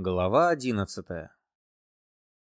Глава одиннадцатая.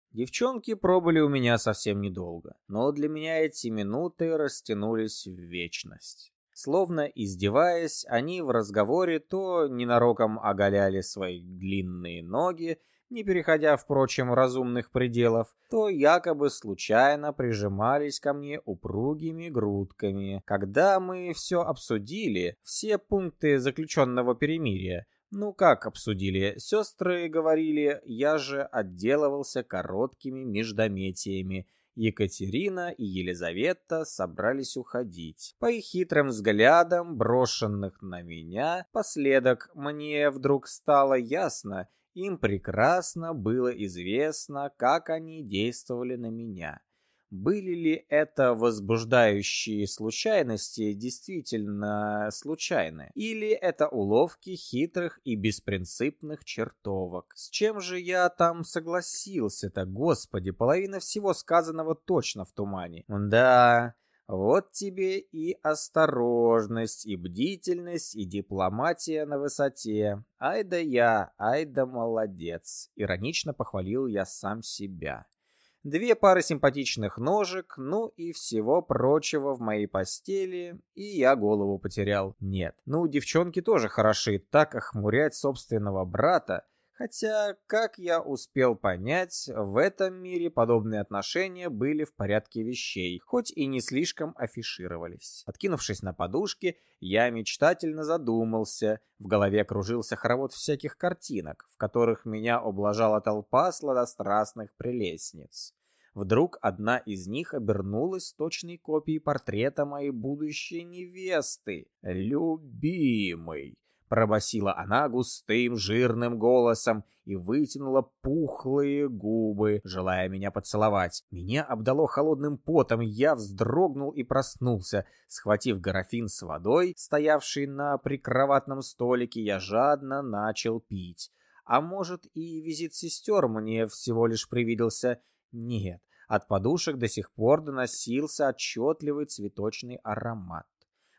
Девчонки пробыли у меня совсем недолго, но для меня эти минуты растянулись в вечность. Словно издеваясь, они в разговоре то ненароком оголяли свои длинные ноги, не переходя, впрочем, разумных пределов, то якобы случайно прижимались ко мне упругими грудками. Когда мы все обсудили, все пункты заключенного перемирия, ну как обсудили? Сестры говорили, я же отделывался короткими междометиями. Екатерина и Елизавета собрались уходить. По их хитрым взглядам, брошенных на меня, последок мне вдруг стало ясно, им прекрасно было известно, как они действовали на меня. Были ли это возбуждающие случайности действительно случайны? Или это уловки хитрых и беспринципных чертовок? С чем же я там согласился-то, господи, половина всего сказанного точно в тумане. Да, вот тебе и осторожность, и бдительность, и дипломатия на высоте. Ай да я, ай да молодец. Иронично похвалил я сам себя две пары симпатичных ножек, ну и всего прочего в моей постели, и я голову потерял. Нет, ну девчонки тоже хороши, так охмурять собственного брата, Хотя, как я успел понять, в этом мире подобные отношения были в порядке вещей, хоть и не слишком афишировались. Откинувшись на подушке, я мечтательно задумался. В голове кружился хоровод всяких картинок, в которых меня облажала толпа сладострастных прелестниц. Вдруг одна из них обернулась точной копией портрета моей будущей невесты. «Любимый!» Пробасила она густым жирным голосом и вытянула пухлые губы, желая меня поцеловать. Меня обдало холодным потом, я вздрогнул и проснулся. Схватив графин с водой, стоявший на прикроватном столике, я жадно начал пить. А может и визит сестер мне всего лишь привиделся? Нет, от подушек до сих пор доносился отчетливый цветочный аромат.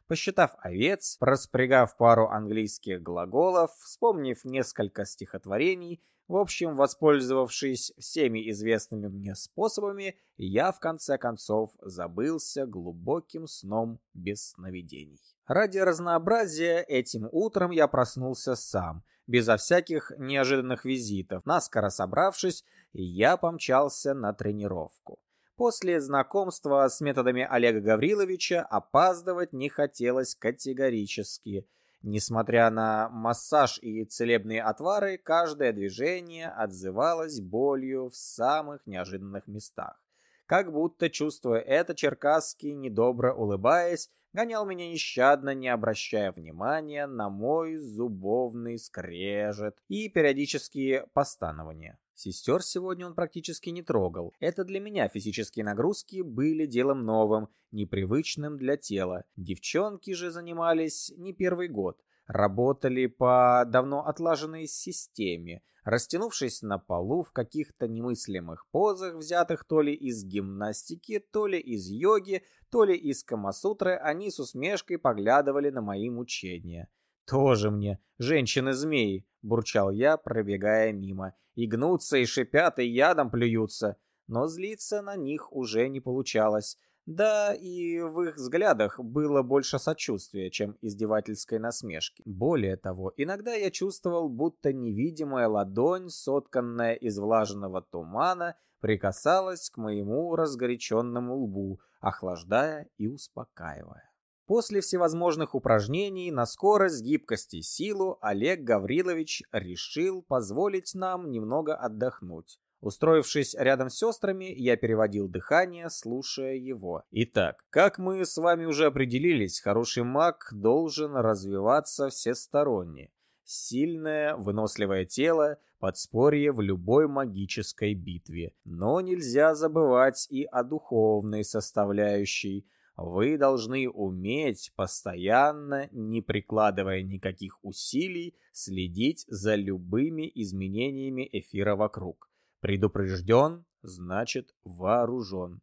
Посчитав овец, распрягав пару английских глаголов, вспомнив несколько стихотворений, в общем, воспользовавшись всеми известными мне способами, я в конце концов забылся глубоким сном без сновидений. Ради разнообразия этим утром я проснулся сам, безо всяких неожиданных визитов. Наскоро собравшись, я помчался на тренировку. После знакомства с методами Олега Гавриловича опаздывать не хотелось категорически. Несмотря на массаж и целебные отвары, каждое движение отзывалось болью в самых неожиданных местах. Как будто, чувствуя это, Черкасский, недобро улыбаясь, гонял меня нещадно, не обращая внимания на мой зубовный скрежет и периодические постанования. Сестер сегодня он практически не трогал. Это для меня физические нагрузки были делом новым, непривычным для тела. Девчонки же занимались не первый год. Работали по давно отлаженной системе, растянувшись на полу в каких-то немыслимых позах, взятых то ли из гимнастики, то ли из йоги, то ли из камасутры, они с усмешкой поглядывали на мои мучения. «Тоже мне, женщины-змеи!» — бурчал я, пробегая мимо. «И гнутся, и шипят, и ядом плюются!» Но злиться на них уже не получалось. Да, и в их взглядах было больше сочувствия, чем издевательской насмешки. Более того, иногда я чувствовал, будто невидимая ладонь, сотканная из влажного тумана, прикасалась к моему разгоряченному лбу, охлаждая и успокаивая. После всевозможных упражнений на скорость, гибкость и силу Олег Гаврилович решил позволить нам немного отдохнуть. Устроившись рядом с сестрами, я переводил дыхание, слушая его. Итак, как мы с вами уже определились, хороший маг должен развиваться всесторонне. Сильное, выносливое тело – подспорье в любой магической битве. Но нельзя забывать и о духовной составляющей. Вы должны уметь постоянно, не прикладывая никаких усилий, следить за любыми изменениями эфира вокруг. Предупрежден, значит вооружен.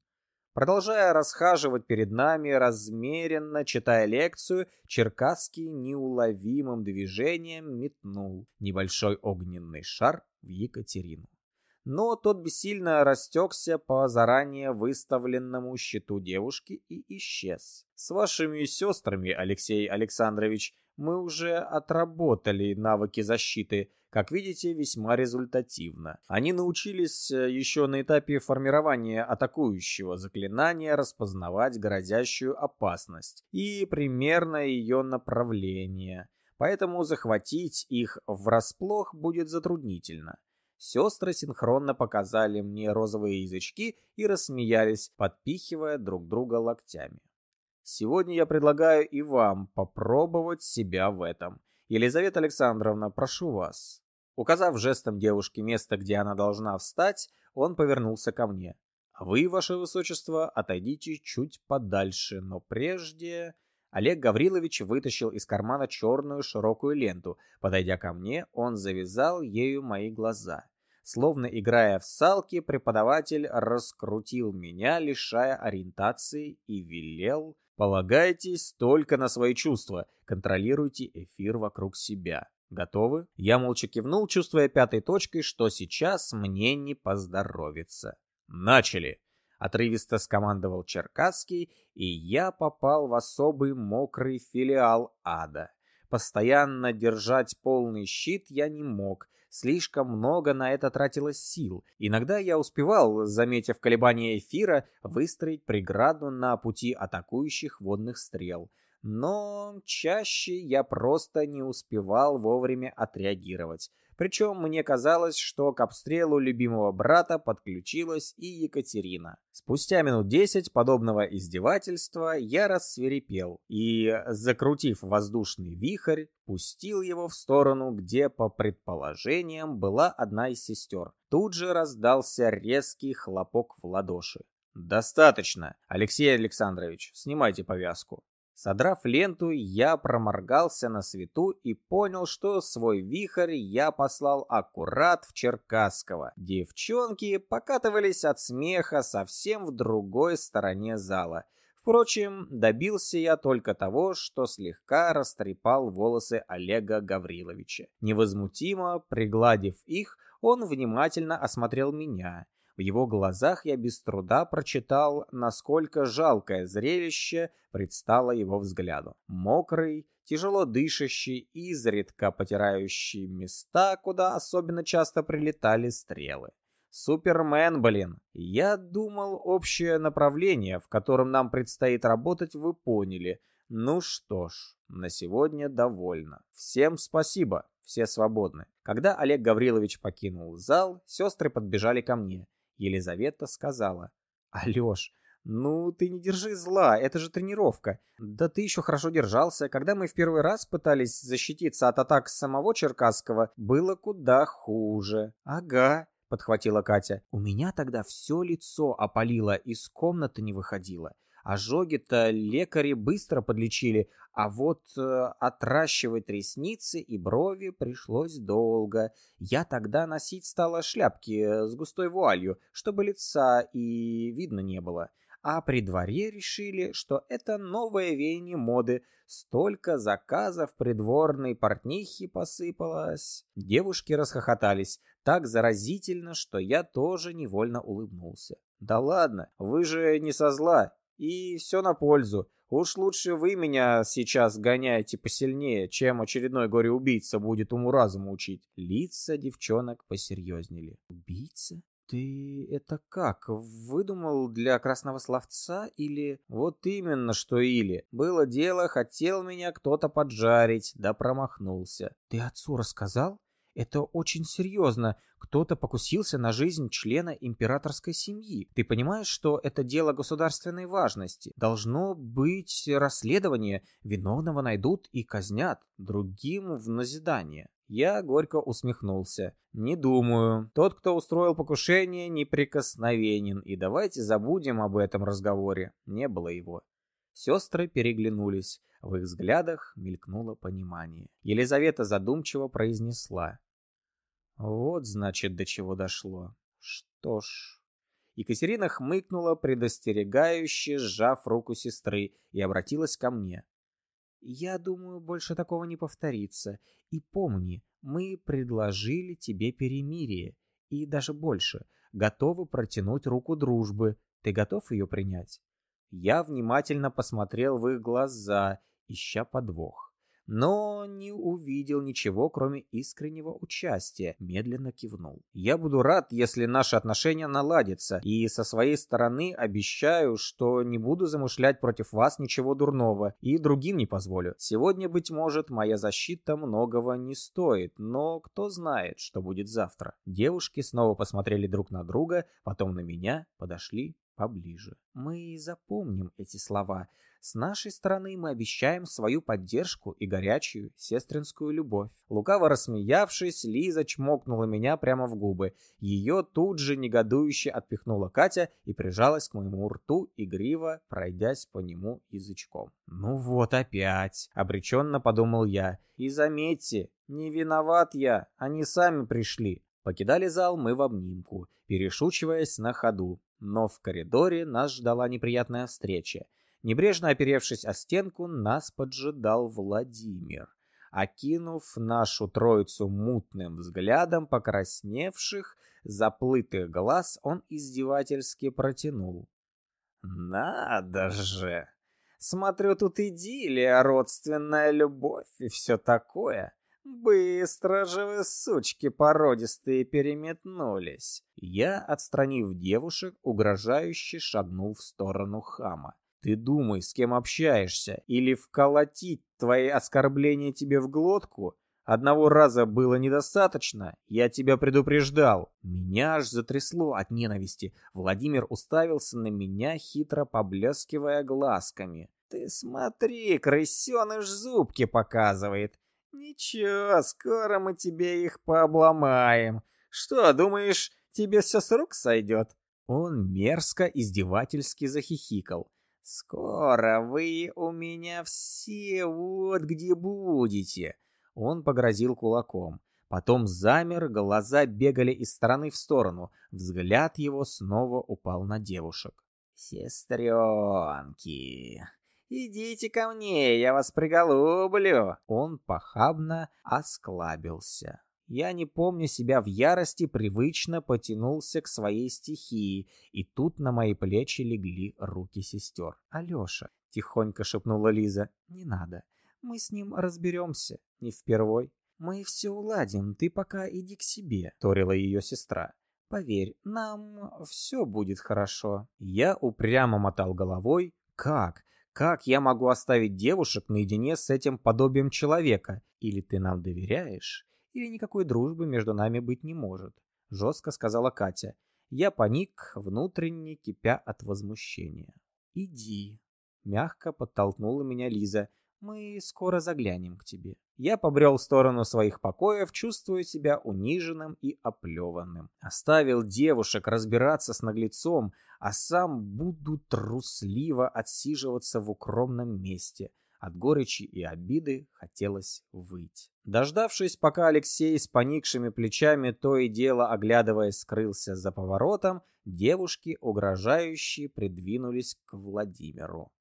Продолжая расхаживать перед нами, размеренно читая лекцию, Черкасский неуловимым движением метнул небольшой огненный шар в Екатерину. Но тот бессильно растекся по заранее выставленному счету девушки и исчез. С вашими сестрами, Алексей Александрович, мы уже отработали навыки защиты, как видите, весьма результативно. Они научились э, еще на этапе формирования атакующего заклинания распознавать грозящую опасность и примерно ее направление. Поэтому захватить их врасплох будет затруднительно. Сестры синхронно показали мне розовые язычки и рассмеялись, подпихивая друг друга локтями. Сегодня я предлагаю и вам попробовать себя в этом. Елизавета Александровна, прошу вас. Указав жестом девушке место, где она должна встать, он повернулся ко мне. Вы, ваше высочество, отойдите чуть подальше, но прежде... Олег Гаврилович вытащил из кармана черную широкую ленту. Подойдя ко мне, он завязал ею мои глаза. Словно играя в салки, преподаватель раскрутил меня, лишая ориентации, и велел Полагайтесь только на свои чувства, контролируйте эфир вокруг себя. Готовы? Я молча кивнул, чувствуя пятой точкой, что сейчас мне не поздоровится. Начали! Отрывисто скомандовал Черкасский, и я попал в особый мокрый филиал ада. Постоянно держать полный щит я не мог, Слишком много на это тратилось сил. Иногда я успевал, заметив колебания эфира, выстроить преграду на пути атакующих водных стрел. Но чаще я просто не успевал вовремя отреагировать. Причем мне казалось, что к обстрелу любимого брата подключилась и Екатерина. Спустя минут десять подобного издевательства я рассверепел и, закрутив воздушный вихрь, пустил его в сторону, где, по предположениям, была одна из сестер. Тут же раздался резкий хлопок в ладоши. «Достаточно, Алексей Александрович, снимайте повязку». Содрав ленту, я проморгался на свету и понял, что свой вихрь я послал аккурат в Черкасского. Девчонки покатывались от смеха совсем в другой стороне зала. Впрочем, добился я только того, что слегка растрепал волосы Олега Гавриловича. Невозмутимо пригладив их, он внимательно осмотрел меня в его глазах я без труда прочитал, насколько жалкое зрелище предстало его взгляду. Мокрый, тяжело дышащий, изредка потирающий места, куда особенно часто прилетали стрелы. Супермен, блин. Я думал, общее направление, в котором нам предстоит работать, вы поняли. Ну что ж, на сегодня довольно. Всем спасибо, все свободны. Когда Олег Гаврилович покинул зал, сестры подбежали ко мне. Елизавета сказала. «Алёш, ну ты не держи зла, это же тренировка. Да ты еще хорошо держался. Когда мы в первый раз пытались защититься от атак самого Черкасского, было куда хуже». «Ага», — подхватила Катя. «У меня тогда все лицо опалило, из комнаты не выходило. Ожоги-то лекари быстро подлечили, а вот э, отращивать ресницы и брови пришлось долго. Я тогда носить стала шляпки э, с густой вуалью, чтобы лица и видно не было. А при дворе решили, что это новое веяние моды. Столько заказов придворной портнихи посыпалось. Девушки расхохотались так заразительно, что я тоже невольно улыбнулся. Да ладно, вы же не со зла, и все на пользу. Уж лучше вы меня сейчас гоняете посильнее, чем очередной горе-убийца будет уму-разуму учить. Лица девчонок посерьезнели. Убийца? Ты это как? Выдумал для красного словца или... Вот именно, что или. Было дело, хотел меня кто-то поджарить, да промахнулся. Ты отцу рассказал? Это очень серьезно. Кто-то покусился на жизнь члена императорской семьи. Ты понимаешь, что это дело государственной важности? Должно быть расследование. Виновного найдут и казнят. Другим в назидание. Я горько усмехнулся. Не думаю. Тот, кто устроил покушение, неприкосновенен. И давайте забудем об этом разговоре. Не было его. Сестры переглянулись. В их взглядах мелькнуло понимание. Елизавета задумчиво произнесла. Вот, значит, до чего дошло. Что ж... Екатерина хмыкнула, предостерегающе сжав руку сестры, и обратилась ко мне. «Я думаю, больше такого не повторится. И помни, мы предложили тебе перемирие, и даже больше, готовы протянуть руку дружбы. Ты готов ее принять?» Я внимательно посмотрел в их глаза, ища подвох но не увидел ничего, кроме искреннего участия, медленно кивнул. «Я буду рад, если наши отношения наладятся, и со своей стороны обещаю, что не буду замышлять против вас ничего дурного, и другим не позволю. Сегодня, быть может, моя защита многого не стоит, но кто знает, что будет завтра». Девушки снова посмотрели друг на друга, потом на меня, подошли поближе. «Мы запомним эти слова», с нашей стороны мы обещаем свою поддержку и горячую сестринскую любовь. Лукаво рассмеявшись, Лиза чмокнула меня прямо в губы. Ее тут же негодующе отпихнула Катя и прижалась к моему рту, игриво пройдясь по нему язычком. «Ну вот опять!» — обреченно подумал я. «И заметьте, не виноват я, они сами пришли». Покидали зал мы в обнимку, перешучиваясь на ходу. Но в коридоре нас ждала неприятная встреча. Небрежно оперевшись о стенку, нас поджидал Владимир. Окинув нашу троицу мутным взглядом покрасневших, заплытых глаз, он издевательски протянул. «Надо же! Смотрю, тут идиллия, родственная любовь и все такое. Быстро же вы, сучки породистые, переметнулись!» Я, отстранив девушек, угрожающе шагнул в сторону хама. Ты думай, с кем общаешься, или вколотить твои оскорбления тебе в глотку. Одного раза было недостаточно, я тебя предупреждал. Меня аж затрясло от ненависти. Владимир уставился на меня, хитро поблескивая глазками. Ты смотри, крысеныш зубки показывает. Ничего, скоро мы тебе их пообломаем. Что, думаешь, тебе все с рук сойдет? Он мерзко издевательски захихикал. «Скоро вы у меня все вот где будете!» Он погрозил кулаком. Потом замер, глаза бегали из стороны в сторону. Взгляд его снова упал на девушек. «Сестренки, идите ко мне, я вас приголублю!» Он похабно осклабился. Я, не помня себя в ярости, привычно потянулся к своей стихии, и тут на мои плечи легли руки сестер. «Алеша», — тихонько шепнула Лиза, — «не надо. Мы с ним разберемся, не впервой. Мы все уладим, ты пока иди к себе», — торила ее сестра. «Поверь, нам все будет хорошо». Я упрямо мотал головой. «Как? Как я могу оставить девушек наедине с этим подобием человека? Или ты нам доверяешь?» или никакой дружбы между нами быть не может», — жестко сказала Катя. Я паник, внутренне кипя от возмущения. «Иди», — мягко подтолкнула меня Лиза. «Мы скоро заглянем к тебе». Я побрел в сторону своих покоев, чувствуя себя униженным и оплеванным. Оставил девушек разбираться с наглецом, а сам буду трусливо отсиживаться в укромном месте — от горечи и обиды хотелось выйти. Дождавшись, пока Алексей с поникшими плечами то и дело оглядываясь скрылся за поворотом, девушки, угрожающие, придвинулись к Владимиру.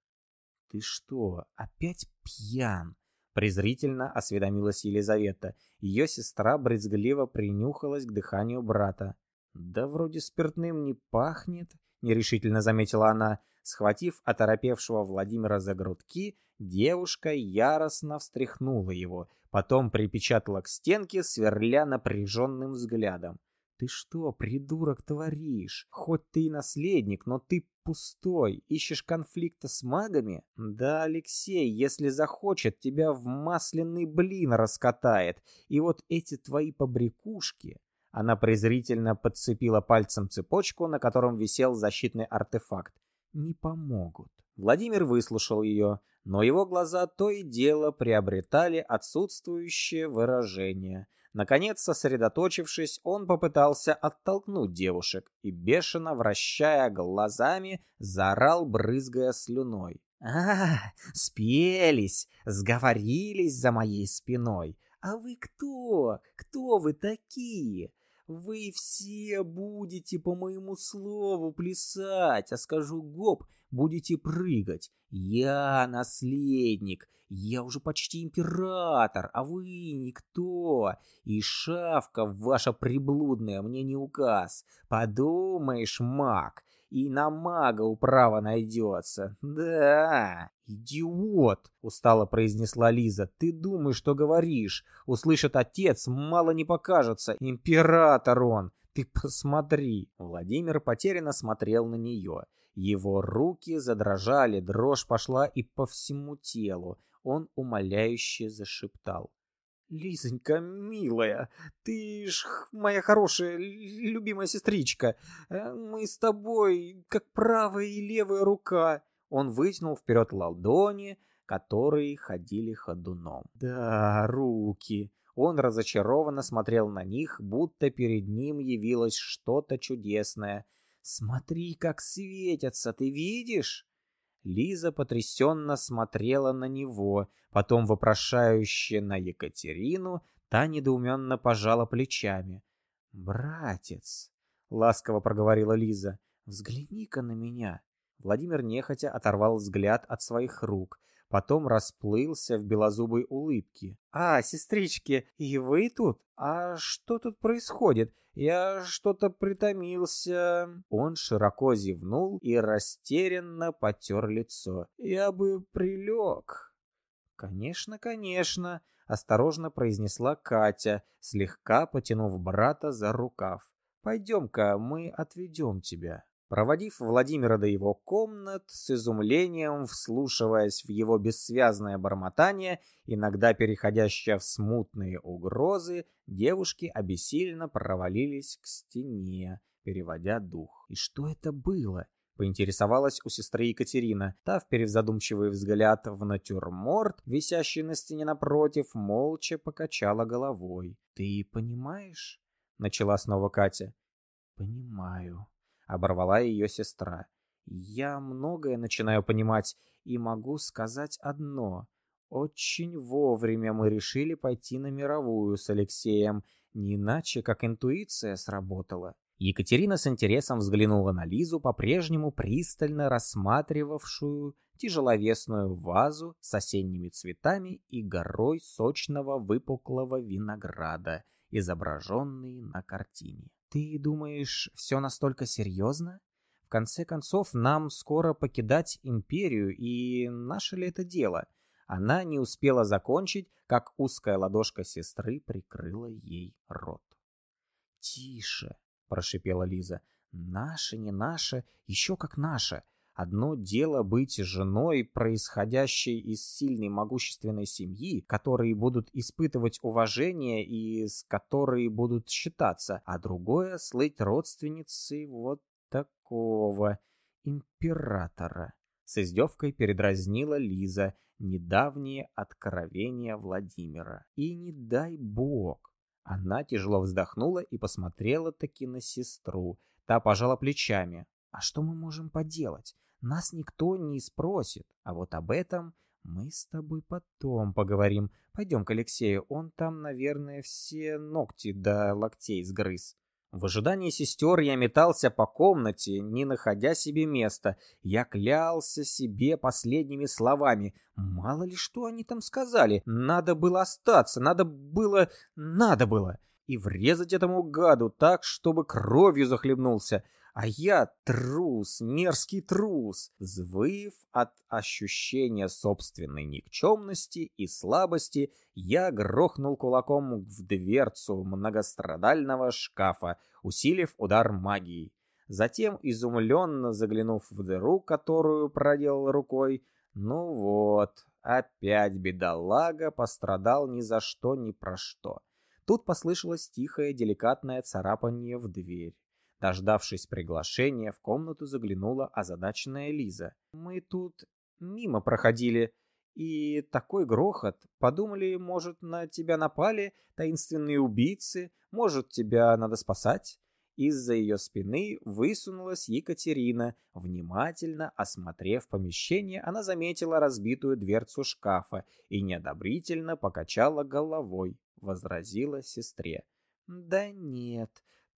«Ты что, опять пьян?» — презрительно осведомилась Елизавета. Ее сестра брезгливо принюхалась к дыханию брата. «Да вроде спиртным не пахнет», — нерешительно заметила она. Схватив оторопевшего Владимира за грудки, девушка яростно встряхнула его, потом припечатала к стенке, сверля напряженным взглядом. «Ты что, придурок, творишь? Хоть ты и наследник, но ты пустой. Ищешь конфликта с магами? Да, Алексей, если захочет, тебя в масляный блин раскатает. И вот эти твои побрякушки...» Она презрительно подцепила пальцем цепочку, на котором висел защитный артефакт не помогут. Владимир выслушал ее, но его глаза то и дело приобретали отсутствующее выражение. Наконец, сосредоточившись, он попытался оттолкнуть девушек и, бешено вращая глазами, заорал, брызгая слюной. «А, спелись, сговорились за моей спиной. А вы кто? Кто вы такие? Вы все будете по моему слову плясать, а скажу гоп, будете прыгать. Я наследник, я уже почти император, а вы никто. И шавка ваша приблудная мне не указ. Подумаешь, маг, и на мага управа найдется. Да, идиот, устало произнесла Лиза. Ты думаешь, что говоришь? Услышит отец, мало не покажется. Император он. Ты посмотри. Владимир потерянно смотрел на нее. Его руки задрожали, дрожь пошла и по всему телу он умоляюще зашептал. Лизонька, милая, ты ж моя хорошая, любимая сестричка. Э, мы с тобой, как правая и левая рука. Он вытянул вперед ладони, которые ходили ходуном. Да, руки. Он разочарованно смотрел на них, будто перед ним явилось что-то чудесное. Смотри, как светятся, ты видишь? Лиза потрясенно смотрела на него, потом вопрошающе на Екатерину, та недоуменно пожала плечами. «Братец», — ласково проговорила Лиза, — «взгляни-ка на меня». Владимир нехотя оторвал взгляд от своих рук, потом расплылся в белозубой улыбке. «А, сестрички, и вы тут? А что тут происходит? Я что-то притомился». Он широко зевнул и растерянно потер лицо. «Я бы прилег». «Конечно, конечно», — осторожно произнесла Катя, слегка потянув брата за рукав. «Пойдем-ка, мы отведем тебя». Проводив Владимира до его комнат, с изумлением вслушиваясь в его бессвязное бормотание, иногда переходящее в смутные угрозы, девушки обессиленно провалились к стене, переводя дух. И что это было? Поинтересовалась у сестры Екатерина. Та, вперев задумчивый взгляд в натюрморт, висящий на стене напротив, молча покачала головой. «Ты понимаешь?» — начала снова Катя. «Понимаю», оборвала ее сестра. Я многое начинаю понимать и могу сказать одно. Очень вовремя мы решили пойти на мировую с Алексеем, не иначе, как интуиция сработала. Екатерина с интересом взглянула на Лизу, по-прежнему пристально рассматривавшую тяжеловесную вазу с осенними цветами и горой сочного выпуклого винограда, изображенный на картине. Ты думаешь, все настолько серьезно? В конце концов, нам скоро покидать империю, и наше ли это дело? Она не успела закончить, как узкая ладошка сестры прикрыла ей рот. «Тише!» — прошипела Лиза. «Наше, не наше, еще как наше. Одно дело быть женой, происходящей из сильной могущественной семьи, которые будут испытывать уважение и с которой будут считаться, а другое — слыть родственницей вот такого императора. С издевкой передразнила Лиза недавнее откровение Владимира. И не дай бог. Она тяжело вздохнула и посмотрела таки на сестру. Та пожала плечами. А что мы можем поделать? Нас никто не спросит, а вот об этом мы с тобой потом поговорим. Пойдем к Алексею, он там, наверное, все ногти до локтей сгрыз. В ожидании сестер я метался по комнате, не находя себе места. Я клялся себе последними словами. Мало ли что они там сказали. Надо было остаться, надо было... надо было. И врезать этому гаду так, чтобы кровью захлебнулся. А я трус, мерзкий трус, взвыв от ощущения собственной никчемности и слабости, я грохнул кулаком в дверцу многострадального шкафа, усилив удар магией. Затем, изумленно заглянув в дыру, которую проделал рукой, ну вот, опять бедолага пострадал ни за что, ни про что. Тут послышалось тихое, деликатное царапание в дверь. Дождавшись приглашения, в комнату заглянула озадаченная Лиза. «Мы тут мимо проходили, и такой грохот. Подумали, может, на тебя напали таинственные убийцы, может, тебя надо спасать?» Из-за ее спины высунулась Екатерина. Внимательно осмотрев помещение, она заметила разбитую дверцу шкафа и неодобрительно покачала головой, возразила сестре. Да нет,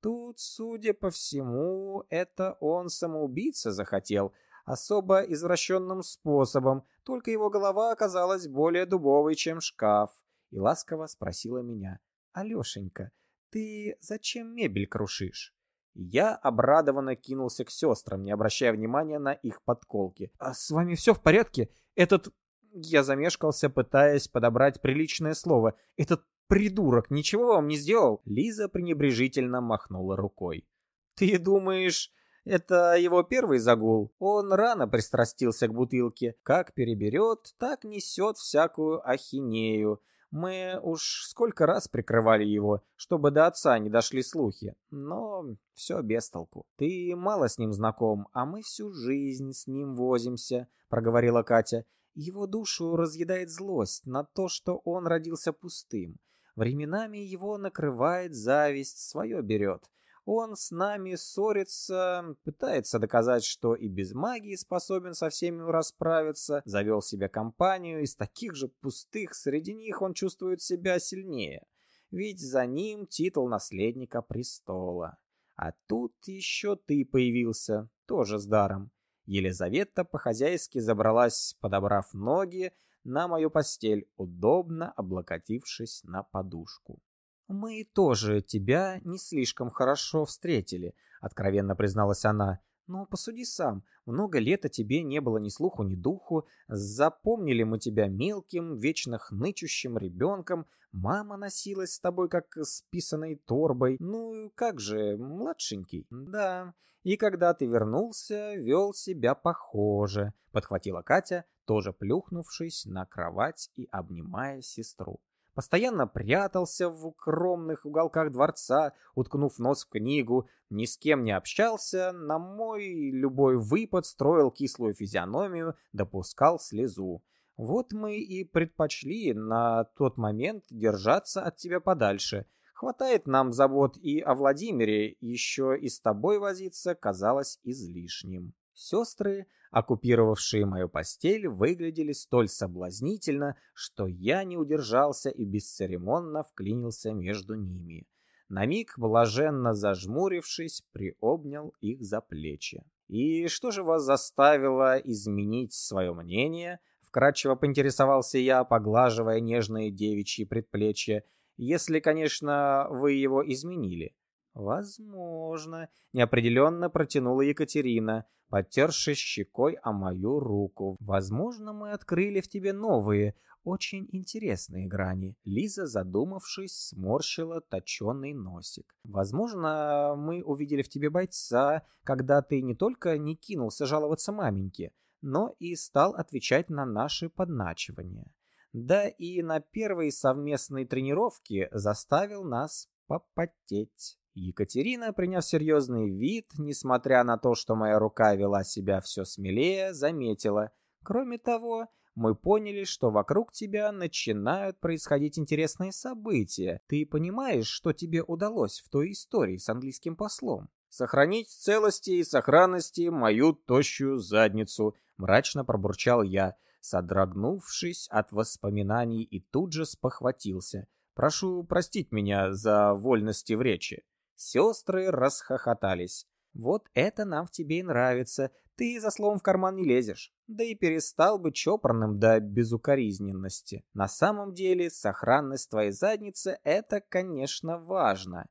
тут, судя по всему, это он самоубийца захотел, особо извращенным способом, только его голова оказалась более дубовой, чем шкаф. И ласково спросила меня, «Алешенька, ты зачем мебель крушишь?» Я обрадованно кинулся к сестрам, не обращая внимания на их подколки. «А с вами все в порядке? Этот...» Я замешкался, пытаясь подобрать приличное слово. «Этот придурок ничего вам не сделал?» Лиза пренебрежительно махнула рукой. «Ты думаешь, это его первый загул? Он рано пристрастился к бутылке. Как переберет, так несет всякую ахинею. Мы уж сколько раз прикрывали его, чтобы до отца не дошли слухи, но все без толку. Ты мало с ним знаком, а мы всю жизнь с ним возимся, проговорила Катя. Его душу разъедает злость на то, что он родился пустым. Временами его накрывает зависть, свое берет. Он с нами ссорится, пытается доказать, что и без магии способен со всеми расправиться, завел себе компанию, из таких же пустых среди них он чувствует себя сильнее. Ведь за ним титул наследника престола. А тут еще ты появился, тоже с даром. Елизавета по-хозяйски забралась, подобрав ноги, на мою постель, удобно облокотившись на подушку. «Мы тоже тебя не слишком хорошо встретили», — откровенно призналась она. «Но посуди сам, много лет о тебе не было ни слуху, ни духу. Запомнили мы тебя мелким, вечно хнычущим ребенком. Мама носилась с тобой, как с писаной торбой. Ну, как же, младшенький. Да, и когда ты вернулся, вел себя похоже», — подхватила Катя, тоже плюхнувшись на кровать и обнимая сестру постоянно прятался в укромных уголках дворца, уткнув нос в книгу, ни с кем не общался, на мой любой выпад строил кислую физиономию, допускал слезу. Вот мы и предпочли на тот момент держаться от тебя подальше. Хватает нам забот и о Владимире, еще и с тобой возиться казалось излишним. Сестры, оккупировавшие мою постель, выглядели столь соблазнительно, что я не удержался и бесцеремонно вклинился между ними. На миг, блаженно зажмурившись, приобнял их за плечи. «И что же вас заставило изменить свое мнение?» Вкратчиво поинтересовался я, поглаживая нежные девичьи предплечья, если, конечно, вы его изменили. «Возможно», — неопределенно протянула Екатерина, потершись щекой о мою руку. «Возможно, мы открыли в тебе новые, очень интересные грани». Лиза, задумавшись, сморщила точеный носик. «Возможно, мы увидели в тебе бойца, когда ты не только не кинулся жаловаться маменьке, но и стал отвечать на наши подначивания. Да и на первой совместной тренировке заставил нас попотеть». Екатерина, приняв серьезный вид, несмотря на то, что моя рука вела себя все смелее, заметила. Кроме того, мы поняли, что вокруг тебя начинают происходить интересные события. Ты понимаешь, что тебе удалось в той истории с английским послом? Сохранить в целости и сохранности мою тощую задницу, мрачно пробурчал я, содрогнувшись от воспоминаний и тут же спохватился. Прошу простить меня за вольности в речи. Сестры расхохотались. «Вот это нам в тебе и нравится. Ты за словом в карман не лезешь. Да и перестал бы чопорным до безукоризненности. На самом деле, сохранность твоей задницы — это, конечно, важно».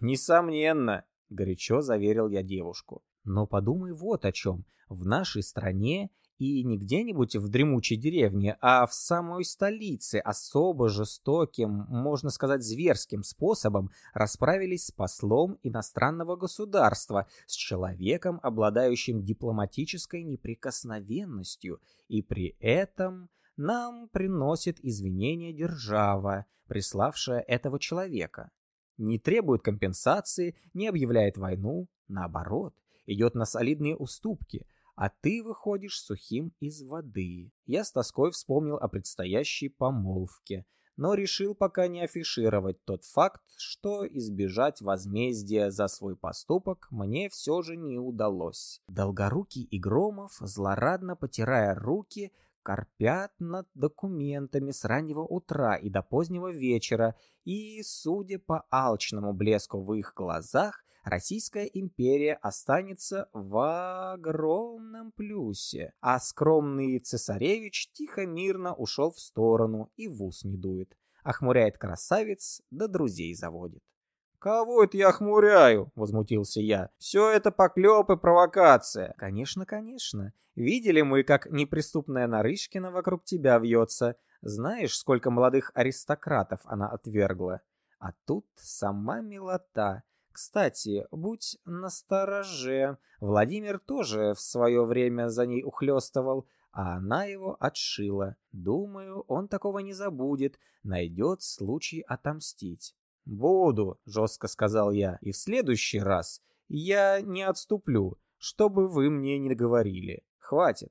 «Несомненно», — горячо заверил я девушку. «Но подумай вот о чем. В нашей стране и не где-нибудь в дремучей деревне, а в самой столице особо жестоким, можно сказать, зверским способом расправились с послом иностранного государства, с человеком, обладающим дипломатической неприкосновенностью, и при этом нам приносит извинения держава, приславшая этого человека. Не требует компенсации, не объявляет войну, наоборот, идет на солидные уступки – а ты выходишь сухим из воды. Я с тоской вспомнил о предстоящей помолвке, но решил пока не афишировать тот факт, что избежать возмездия за свой поступок мне все же не удалось. Долгорукий и Громов, злорадно потирая руки, корпят над документами с раннего утра и до позднего вечера, и, судя по алчному блеску в их глазах, Российская империя останется в огромном плюсе, а скромный цесаревич тихо-мирно ушел в сторону и в ус не дует, охмуряет красавец, да друзей заводит. «Кого это я охмуряю?» — возмутился я. «Все это поклеп и провокация». «Конечно, конечно. Видели мы, как неприступная Нарышкина вокруг тебя вьется. Знаешь, сколько молодых аристократов она отвергла? А тут сама милота. Кстати, будь настороже. Владимир тоже в свое время за ней ухлёстывал, а она его отшила. Думаю, он такого не забудет, найдет случай отомстить. «Буду», — жестко сказал я, — «и в следующий раз я не отступлю, что бы вы мне не говорили. Хватит.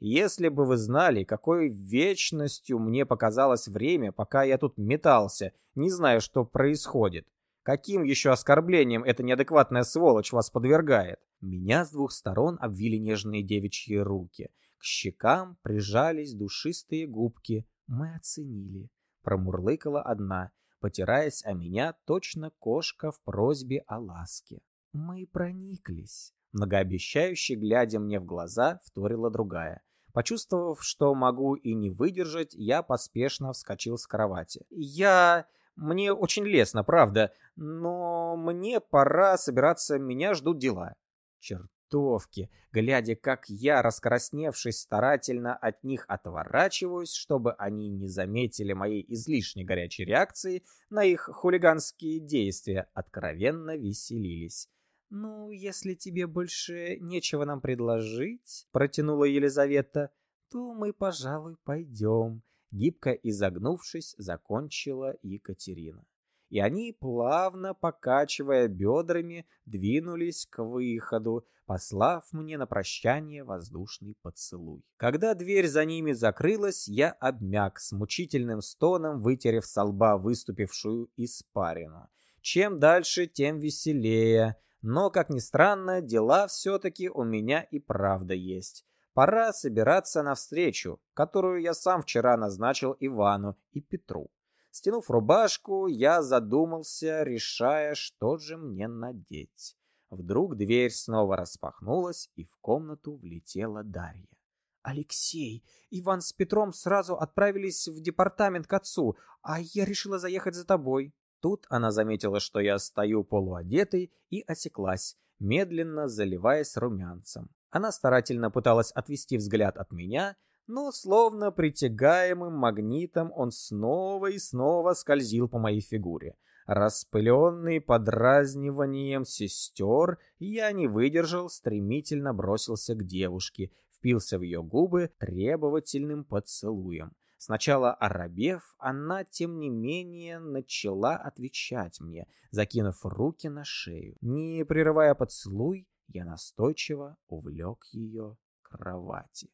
Если бы вы знали, какой вечностью мне показалось время, пока я тут метался, не зная, что происходит. Каким еще оскорблением эта неадекватная сволочь вас подвергает? Меня с двух сторон обвили нежные девичьи руки. К щекам прижались душистые губки. Мы оценили. Промурлыкала одна потираясь о меня точно кошка в просьбе о ласке. Мы прониклись. Многообещающе глядя мне в глаза, вторила другая. Почувствовав, что могу и не выдержать, я поспешно вскочил с кровати. «Я... Мне очень лестно, правда, но мне пора собираться, меня ждут дела». Черт чертовки, глядя, как я, раскрасневшись, старательно от них отворачиваюсь, чтобы они не заметили моей излишне горячей реакции на их хулиганские действия, откровенно веселились. «Ну, если тебе больше нечего нам предложить», — протянула Елизавета, — «то мы, пожалуй, пойдем», — гибко изогнувшись, закончила Екатерина и они, плавно покачивая бедрами, двинулись к выходу, послав мне на прощание воздушный поцелуй. Когда дверь за ними закрылась, я обмяк с мучительным стоном, вытерев со лба выступившую испарину. Чем дальше, тем веселее. Но, как ни странно, дела все-таки у меня и правда есть. Пора собираться на встречу, которую я сам вчера назначил Ивану и Петру. Стянув рубашку, я задумался, решая, что же мне надеть. Вдруг дверь снова распахнулась, и в комнату влетела Дарья. «Алексей, Иван с Петром сразу отправились в департамент к отцу, а я решила заехать за тобой». Тут она заметила, что я стою полуодетый, и осеклась, медленно заливаясь румянцем. Она старательно пыталась отвести взгляд от меня, но словно притягаемым магнитом он снова и снова скользил по моей фигуре. Распыленный подразниванием сестер, я не выдержал, стремительно бросился к девушке, впился в ее губы требовательным поцелуем. Сначала оробев, она, тем не менее, начала отвечать мне, закинув руки на шею. Не прерывая поцелуй, я настойчиво увлек ее к кровати.